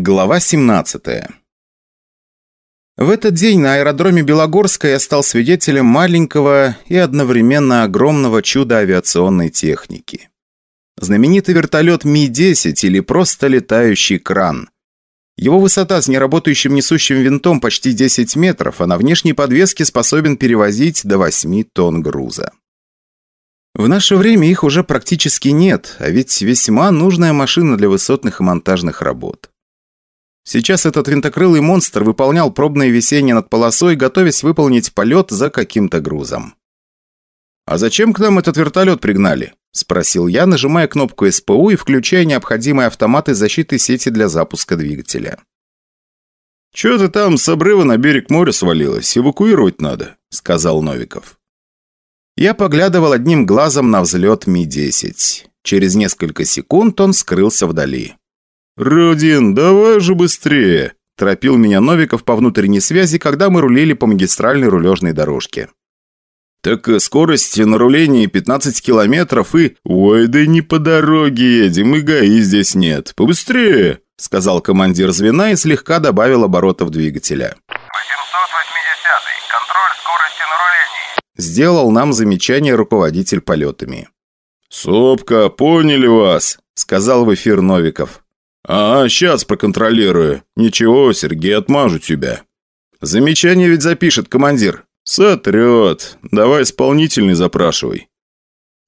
Глава 17 В этот день на аэродроме Белогорска я стал свидетелем маленького и одновременно огромного чуда авиационной техники. Знаменитый вертолет Ми-10 или просто летающий кран. Его высота с неработающим несущим винтом почти 10 метров, а на внешней подвеске способен перевозить до 8 тонн груза. В наше время их уже практически нет, а ведь весьма нужная машина для высотных и монтажных работ. Сейчас этот винтокрылый монстр выполнял пробное весеннее над полосой, готовясь выполнить полет за каким-то грузом. «А зачем к нам этот вертолет пригнали?» – спросил я, нажимая кнопку СПУ и включая необходимые автоматы защиты сети для запуска двигателя. «Чё ты там с обрыва на берег моря свалилась? Эвакуировать надо», – сказал Новиков. Я поглядывал одним глазом на взлет Ми-10. Через несколько секунд он скрылся вдали. «Родин, давай же быстрее!» – торопил меня Новиков по внутренней связи, когда мы рулили по магистральной рулежной дорожке. «Так э, скорость на рулении 15 километров и...» «Ой, да не по дороге едем, и ГАИ здесь нет. Побыстрее!» – сказал командир звена и слегка добавил оборотов двигателя. 880 контроль скорости на рулении. Сделал нам замечание руководитель полетами. «Сопка, поняли вас», – сказал в эфир Новиков. «А, сейчас проконтролирую. Ничего, Сергей, отмажу тебя». «Замечание ведь запишет командир». «Сотрет. Давай исполнительный запрашивай».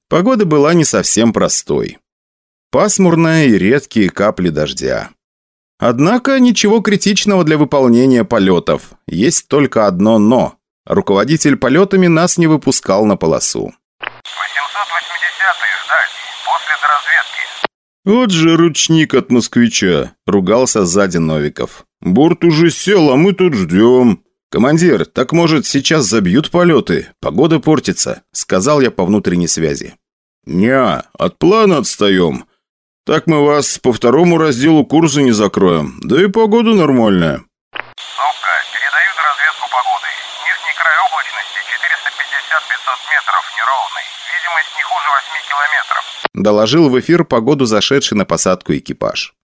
Погода была не совсем простой. Пасмурная и редкие капли дождя. Однако ничего критичного для выполнения полетов. Есть только одно «но». Руководитель полетами нас не выпускал на полосу. 880 ждать. После доразведки. «Вот же ручник от москвича», – ругался сзади Новиков. «Борт уже сел, а мы тут ждем». «Командир, так может сейчас забьют полеты? Погода портится», – сказал я по внутренней связи. «Не, от плана отстаем. Так мы вас по второму разделу курса не закроем. Да и погода нормальная». Сопка, передают разведку погоды. Нижний край облачности 450-500 метров, неровный. Видимость не хуже 8 километров. Доложил в эфир погоду зашедший на посадку экипаж.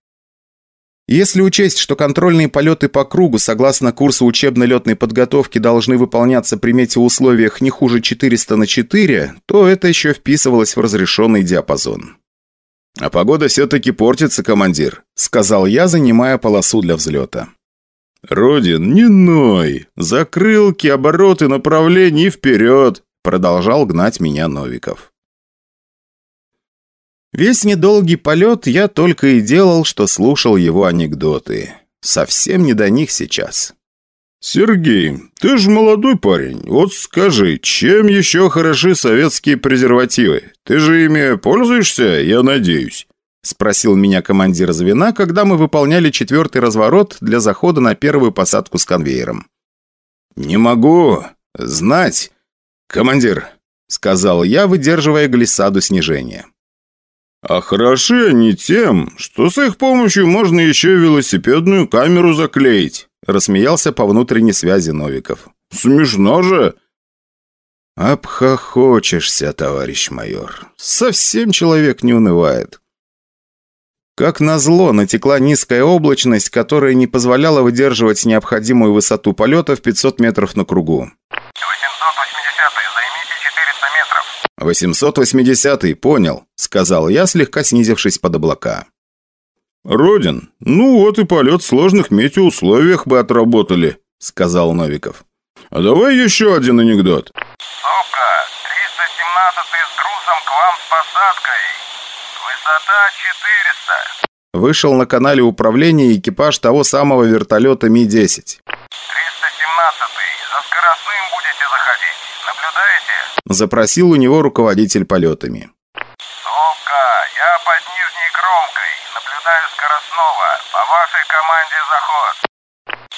Если учесть, что контрольные полеты по кругу согласно курсу учебно-летной подготовки должны выполняться при метеоусловиях не хуже 400 на 4, то это еще вписывалось в разрешенный диапазон. «А погода все-таки портится, командир», — сказал я, занимая полосу для взлета. «Родин, не ной! Закрылки, обороты, направления и вперед!» Продолжал гнать меня Новиков. Весь недолгий полет я только и делал, что слушал его анекдоты. Совсем не до них сейчас. «Сергей, ты же молодой парень. Вот скажи, чем еще хороши советские презервативы? Ты же ими пользуешься, я надеюсь?» Спросил меня командир звена, когда мы выполняли четвертый разворот для захода на первую посадку с конвейером. «Не могу знать, командир», — сказал я, выдерживая глиссаду снижения. «А хороши они тем, что с их помощью можно еще велосипедную камеру заклеить», рассмеялся по внутренней связи Новиков. «Смешно же!» «Обхохочешься, товарищ майор. Совсем человек не унывает». Как назло, натекла низкая облачность, которая не позволяла выдерживать необходимую высоту полета в 500 метров на кругу. 880 займите 400 метров. 880-й, понял», — сказал я, слегка снизившись под облака. «Родин, ну вот и полет в сложных метеоусловиях бы отработали», — сказал Новиков. «А давай еще один анекдот». Сопка, 317 с грузом к вам с посадкой. Высота 400. Вышел на канале управления экипаж того самого вертолета Ми-10. 317 за скоростным будете заходить. Наблюдаете? Запросил у него руководитель полетами. Сопка, я под нижней кромкой. Наблюдаю скоростного. По вашей команде заход.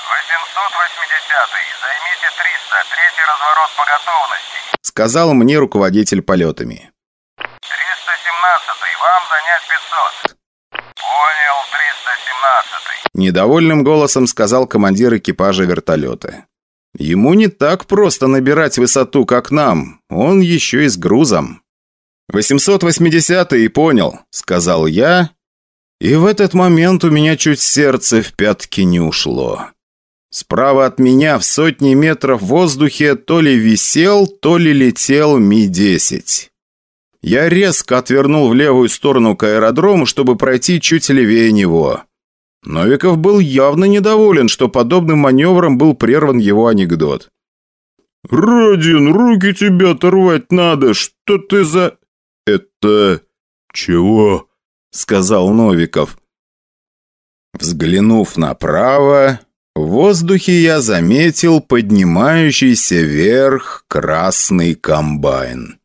880 займите 300. Третий разворот по готовности. Сказал мне руководитель полетами. 317 вам занять 500. Понял, 317 Недовольным голосом сказал командир экипажа вертолета. Ему не так просто набирать высоту, как нам. Он еще и с грузом. «880-й, понял», — сказал я И в этот момент у меня чуть сердце в пятки не ушло. Справа от меня в сотни метров в воздухе то ли висел, то ли летел Ми-10. Я резко отвернул в левую сторону к аэродрому, чтобы пройти чуть левее него. Новиков был явно недоволен, что подобным маневром был прерван его анекдот. «Родин, руки тебе оторвать надо! Что ты за...» «Это... чего?» — сказал Новиков. Взглянув направо, в воздухе я заметил поднимающийся вверх красный комбайн.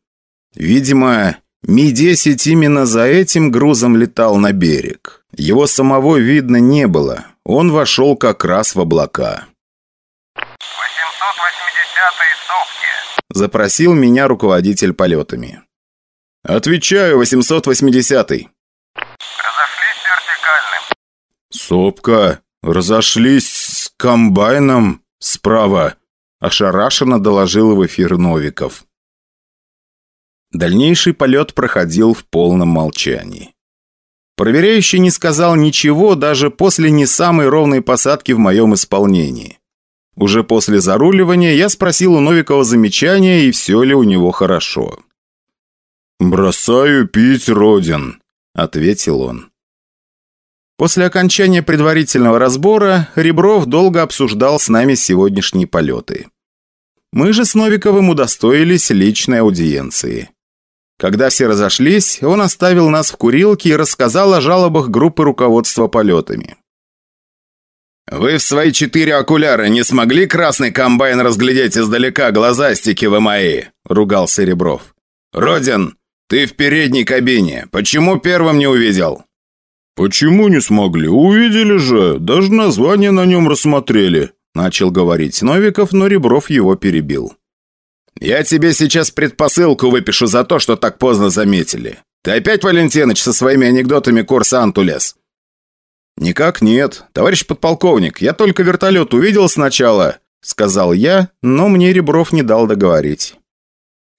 Видимо, Ми-10 именно за этим грузом летал на берег. Его самого видно не было. Он вошел как раз в облака. 880-й сопки. Запросил меня руководитель полетами. «Отвечаю, 880-й». Разошлись вертикальным. «Сопка, разошлись с комбайном справа», ошарашенно доложил в эфир Новиков. Дальнейший полет проходил в полном молчании. Проверяющий не сказал ничего даже после не самой ровной посадки в моем исполнении. Уже после заруливания я спросил у Новикова замечания, и все ли у него хорошо. «Бросаю пить, Родин», — ответил он. После окончания предварительного разбора Ребров долго обсуждал с нами сегодняшние полеты. Мы же с Новиковым удостоились личной аудиенции. Когда все разошлись, он оставил нас в курилке и рассказал о жалобах группы руководства полетами. «Вы в свои четыре окуляра не смогли красный комбайн разглядеть издалека глазастики вы мои?» – ругался Ребров. «Родин, ты в передней кабине. Почему первым не увидел?» «Почему не смогли? Увидели же. Даже название на нем рассмотрели», – начал говорить Новиков, но Ребров его перебил. «Я тебе сейчас предпосылку выпишу за то, что так поздно заметили. Ты опять, Валентиныч, со своими анекдотами курсанту лез?» «Никак нет. Товарищ подполковник, я только вертолет увидел сначала», — сказал я, но мне Ребров не дал договорить.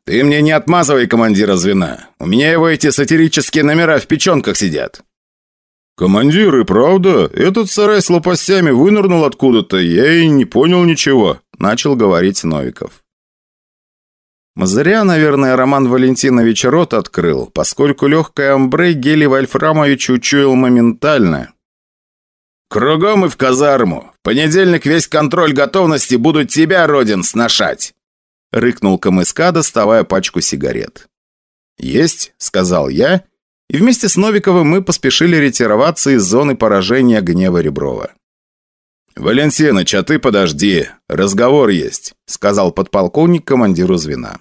«Ты мне не отмазывай командира звена. У меня его эти сатирические номера в печенках сидят». «Командир, и правда, этот сарай с лопастями вынырнул откуда-то, я и не понял ничего», — начал говорить Новиков. Зря, наверное, Роман Валентинович рот открыл, поскольку легкое амбре Гели Вольфрамович учуял моментально. «Кругом и в казарму. В понедельник весь контроль готовности будут тебя, Родин, сношать!» Рыкнул КМСК, доставая пачку сигарет. «Есть», — сказал я, и вместе с Новиковым мы поспешили ретироваться из зоны поражения гнева Реброва. «Валентиныч, а ты подожди, разговор есть», — сказал подполковник командиру звена.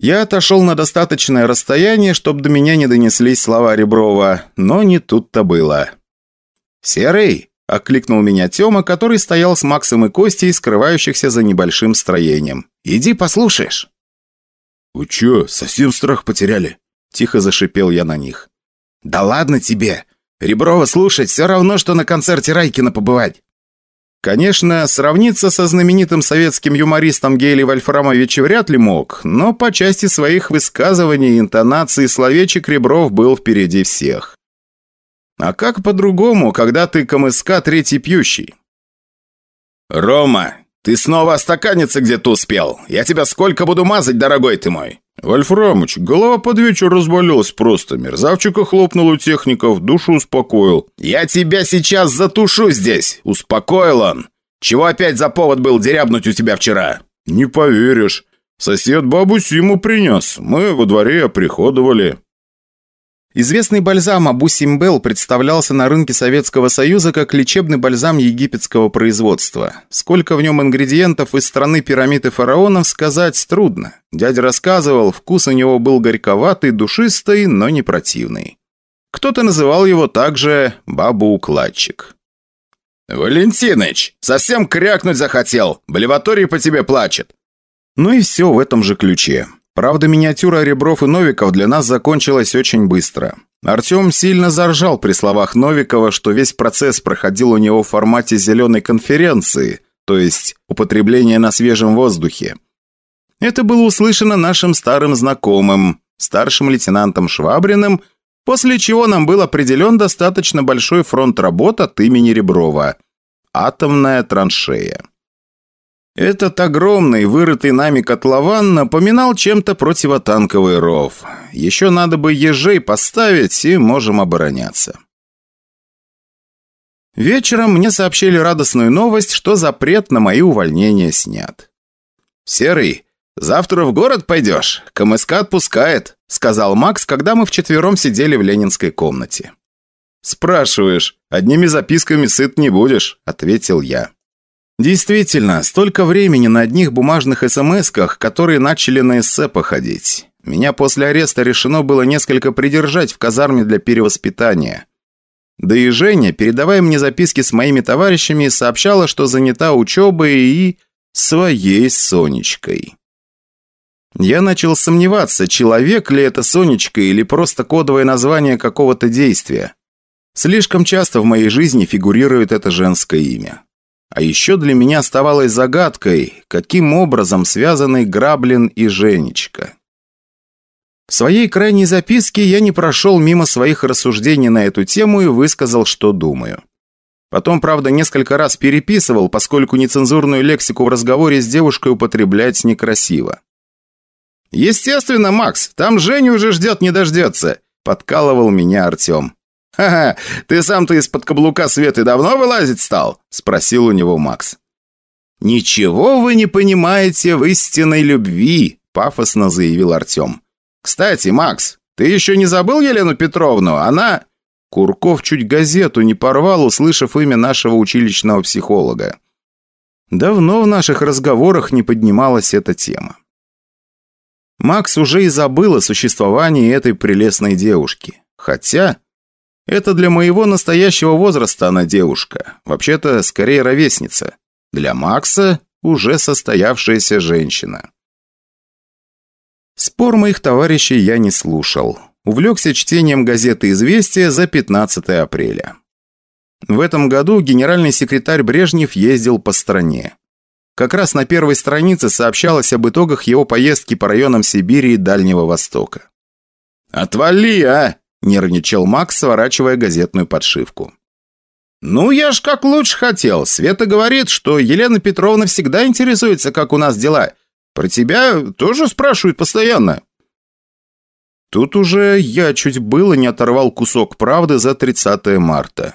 Я отошел на достаточное расстояние, чтобы до меня не донеслись слова Реброва, но не тут-то было. «Серый!» – окликнул меня Тёма, который стоял с Максом и Костей, скрывающихся за небольшим строением. «Иди послушаешь!» «Вы чё, совсем страх потеряли?» – тихо зашипел я на них. «Да ладно тебе! Реброва слушать все равно, что на концерте Райкина побывать!» Конечно, сравниться со знаменитым советским юмористом Гейли Вольфрамович вряд ли мог, но по части своих высказываний, интонаций словечек Ребров был впереди всех. А как по-другому, когда ты КМСК третий пьющий? «Рома, ты снова остаканиться где-то успел. Я тебя сколько буду мазать, дорогой ты мой?» «Вольфрамыч, голова под вечер разболелась просто. Мерзавчика хлопнул у техников, душу успокоил». «Я тебя сейчас затушу здесь!» Успокоил он. «Чего опять за повод был дерябнуть у тебя вчера?» «Не поверишь. Сосед бабу Симу принес. Мы во дворе оприходовали». Известный бальзам Абу Симбел представлялся на рынке Советского Союза как лечебный бальзам египетского производства. Сколько в нем ингредиентов из страны пирамид и фараонов, сказать трудно. Дядя рассказывал, вкус у него был горьковатый, душистый, но не противный. Кто-то называл его также «бабу-укладчик». «Валентиныч, совсем крякнуть захотел! Блеваторий по тебе плачет!» Ну и все в этом же ключе. Правда, миниатюра Ребров и Новиков для нас закончилась очень быстро. Артем сильно заржал при словах Новикова, что весь процесс проходил у него в формате зеленой конференции, то есть употребление на свежем воздухе. Это было услышано нашим старым знакомым, старшим лейтенантом Швабриным, После чего нам был определен достаточно большой фронт работ от имени Реброва. Атомная траншея. Этот огромный, вырытый нами котлован напоминал чем-то противотанковый ров. Еще надо бы ежей поставить, и можем обороняться. Вечером мне сообщили радостную новость, что запрет на мои увольнения снят. «Серый, завтра в город пойдешь? КМСК отпускает», сказал Макс, когда мы вчетвером сидели в ленинской комнате. «Спрашиваешь, одними записками сыт не будешь», ответил я. Действительно, столько времени на одних бумажных СМСках, которые начали на эссе походить. Меня после ареста решено было несколько придержать в казарме для перевоспитания. Да и Женя, передавая мне записки с моими товарищами, сообщала, что занята учебой и своей Сонечкой. Я начал сомневаться, человек ли это Сонечка или просто кодовое название какого-то действия. Слишком часто в моей жизни фигурирует это женское имя. А еще для меня оставалось загадкой, каким образом связаны Граблин и Женечка. В своей крайней записке я не прошел мимо своих рассуждений на эту тему и высказал, что думаю. Потом, правда, несколько раз переписывал, поскольку нецензурную лексику в разговоре с девушкой употреблять некрасиво. «Естественно, Макс, там Женю уже ждет не дождется», – подкалывал меня Артем. «Ха-ха, ты сам-то из-под каблука Светы давно вылазить стал?» – спросил у него Макс. «Ничего вы не понимаете в истинной любви», – пафосно заявил Артем. «Кстати, Макс, ты еще не забыл Елену Петровну? Она...» Курков чуть газету не порвал, услышав имя нашего училищного психолога. Давно в наших разговорах не поднималась эта тема. Макс уже и забыл о существовании этой прелестной девушки. Хотя это для моего настоящего возраста она девушка. Вообще-то, скорее ровесница. Для Макса уже состоявшаяся женщина. Спор моих товарищей я не слушал. Увлекся чтением газеты «Известия» за 15 апреля. В этом году генеральный секретарь Брежнев ездил по стране. Как раз на первой странице сообщалось об итогах его поездки по районам Сибири и Дальнего Востока. «Отвали, а!» – нервничал Макс, сворачивая газетную подшивку. «Ну, я ж как лучше хотел. Света говорит, что Елена Петровна всегда интересуется, как у нас дела. Про тебя тоже спрашивают постоянно». Тут уже я чуть было не оторвал кусок правды за 30 марта.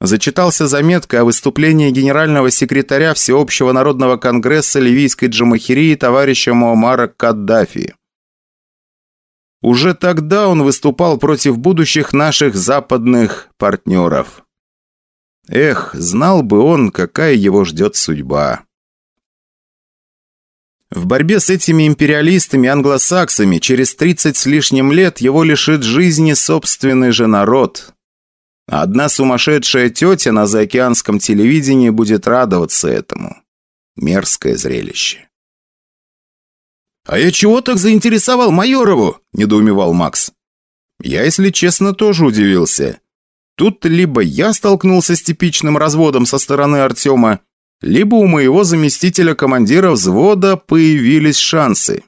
Зачитался заметка о выступлении генерального секретаря Всеобщего народного конгресса ливийской джамахирии товарища Муаммара Каддафи. Уже тогда он выступал против будущих наших западных партнеров. Эх, знал бы он, какая его ждет судьба. В борьбе с этими империалистами-англосаксами через 30 с лишним лет его лишит жизни собственный же народ. Одна сумасшедшая тетя на заокеанском телевидении будет радоваться этому. Мерзкое зрелище. «А я чего так заинтересовал Майорову?» – недоумевал Макс. Я, если честно, тоже удивился. Тут либо я столкнулся с типичным разводом со стороны Артема, либо у моего заместителя командира взвода появились шансы.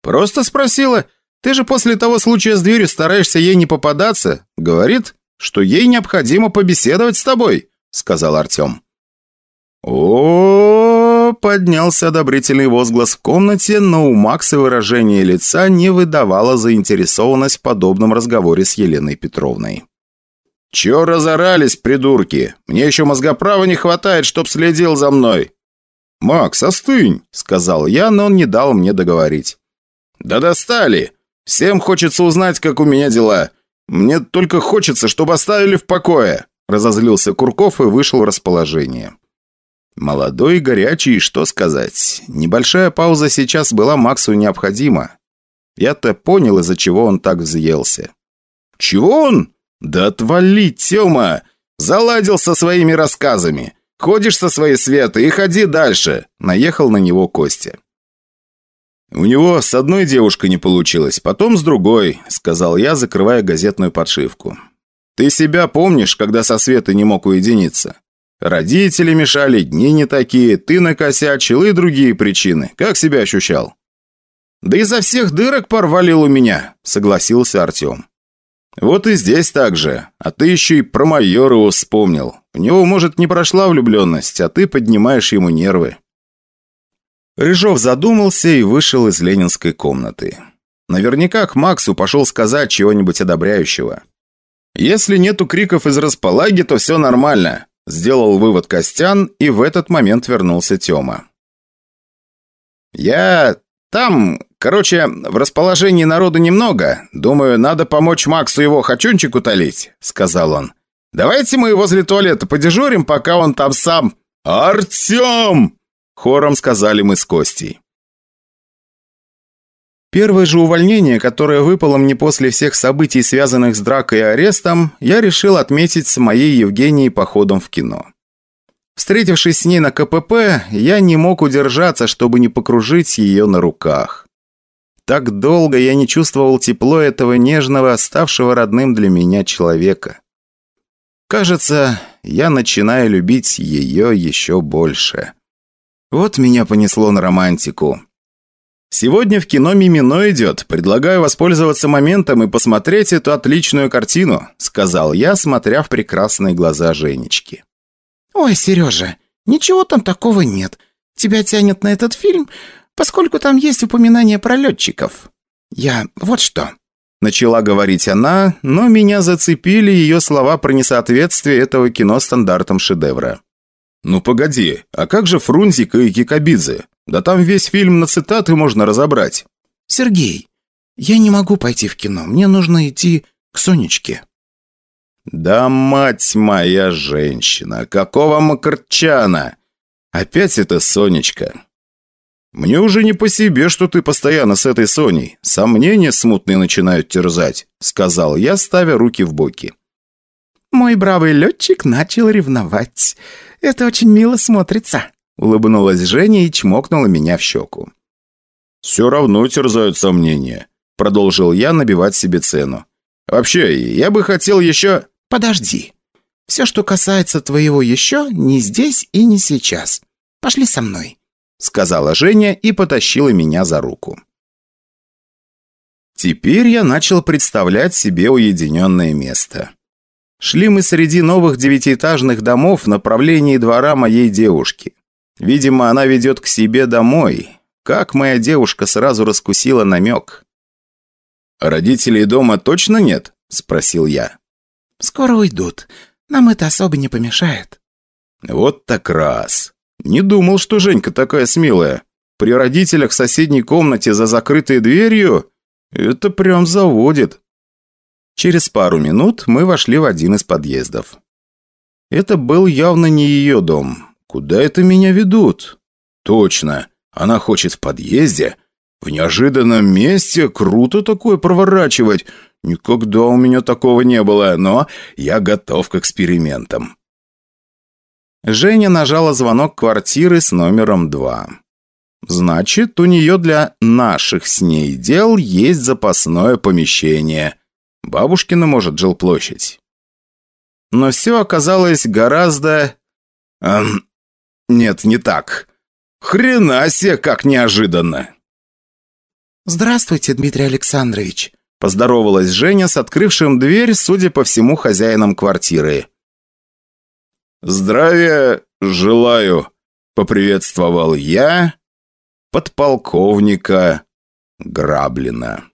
Просто спросила, ты же после того случая с дверью стараешься ей не попадаться. Говорит, что ей необходимо побеседовать с тобой, сказал Артем. О, поднялся одобрительный возглас в комнате, но у Макса выражение лица не выдавало заинтересованность в подобном разговоре с Еленой Петровной. «Чё разорались, придурки? Мне еще мозгоправа не хватает, чтоб следил за мной!» «Макс, остынь!» — сказал я, но он не дал мне договорить. «Да достали! Всем хочется узнать, как у меня дела. Мне только хочется, чтобы оставили в покое!» Разозлился Курков и вышел в расположение. Молодой горячий, что сказать. Небольшая пауза сейчас была Максу необходима. Я-то понял, из-за чего он так взъелся. «Чего он? Да отвали, Тёма! Заладил со своими рассказами. Ходишь со своей Светой и ходи дальше!» Наехал на него Костя. «У него с одной девушкой не получилось, потом с другой», сказал я, закрывая газетную подшивку. «Ты себя помнишь, когда со Светой не мог уединиться?» Родители мешали, дни не такие, ты накосячил и другие причины. Как себя ощущал?» Да изо всех дырок порвалил у меня», — согласился Артем. «Вот и здесь так же. А ты еще и про майора вспомнил. У него, может, не прошла влюбленность, а ты поднимаешь ему нервы». Рыжов задумался и вышел из ленинской комнаты. Наверняка к Максу пошел сказать чего-нибудь одобряющего. «Если нету криков из располаги, то все нормально», – сделал вывод Костян, и в этот момент вернулся Тёма. «Я там, короче, в расположении народа немного. Думаю, надо помочь Максу его хочунчик утолить», – сказал он. «Давайте мы возле туалета подежурим, пока он там сам...» «Артем!» – хором сказали мы с Костей. Первое же увольнение, которое выпало мне после всех событий, связанных с дракой и арестом, я решил отметить с моей Евгенией походом в кино. Встретившись с ней на КПП, я не мог удержаться, чтобы не покружить ее на руках. Так долго я не чувствовал тепло этого нежного, ставшего родным для меня человека. Кажется, я начинаю любить ее еще больше. Вот меня понесло на романтику. Сегодня в кино «Мимино» идет. Предлагаю воспользоваться моментом и посмотреть эту отличную картину», сказал я, смотря в прекрасные глаза Женечки. «Ой, Сережа, ничего там такого нет. Тебя тянет на этот фильм, поскольку там есть упоминание про летчиков. Я вот что». Начала говорить она, но меня зацепили ее слова про несоответствие этого кино стандартам шедевра. «Ну погоди, а как же Фрунзик и Кикабидзе? Да там весь фильм на цитаты можно разобрать». «Сергей, я не могу пойти в кино. Мне нужно идти к Сонечке». «Да мать моя женщина! Какого макарчана! Опять это Сонечка!» «Мне уже не по себе, что ты постоянно с этой Соней. Сомнения смутные начинают терзать», — сказал я, ставя руки в боки. «Мой бравый летчик начал ревновать. Это очень мило смотрится», — улыбнулась Женя и чмокнула меня в щеку. «Все равно терзают сомнения», — продолжил я набивать себе цену. «Вообще, я бы хотел еще...» «Подожди. Все, что касается твоего еще, не здесь и не сейчас. Пошли со мной», — сказала Женя и потащила меня за руку. Теперь я начал представлять себе уединенное место. Шли мы среди новых девятиэтажных домов в направлении двора моей девушки. Видимо, она ведет к себе домой. Как моя девушка сразу раскусила намек. «Родителей дома точно нет?» – спросил я. «Скоро уйдут. Нам это особо не помешает». «Вот так раз. Не думал, что Женька такая смелая. При родителях в соседней комнате за закрытой дверью это прям заводит». Через пару минут мы вошли в один из подъездов. Это был явно не ее дом. Куда это меня ведут? Точно, она хочет в подъезде. В неожиданном месте круто такое проворачивать. Никогда у меня такого не было, но я готов к экспериментам. Женя нажала звонок квартиры с номером два. Значит, у нее для наших с ней дел есть запасное помещение – Бабушкина, может, жилплощадь. Но все оказалось гораздо... Эм, нет, не так. Хрена себе, как неожиданно. «Здравствуйте, Дмитрий Александрович», – поздоровалась Женя с открывшим дверь, судя по всему, хозяином квартиры. «Здравия желаю», – поприветствовал я подполковника Граблина.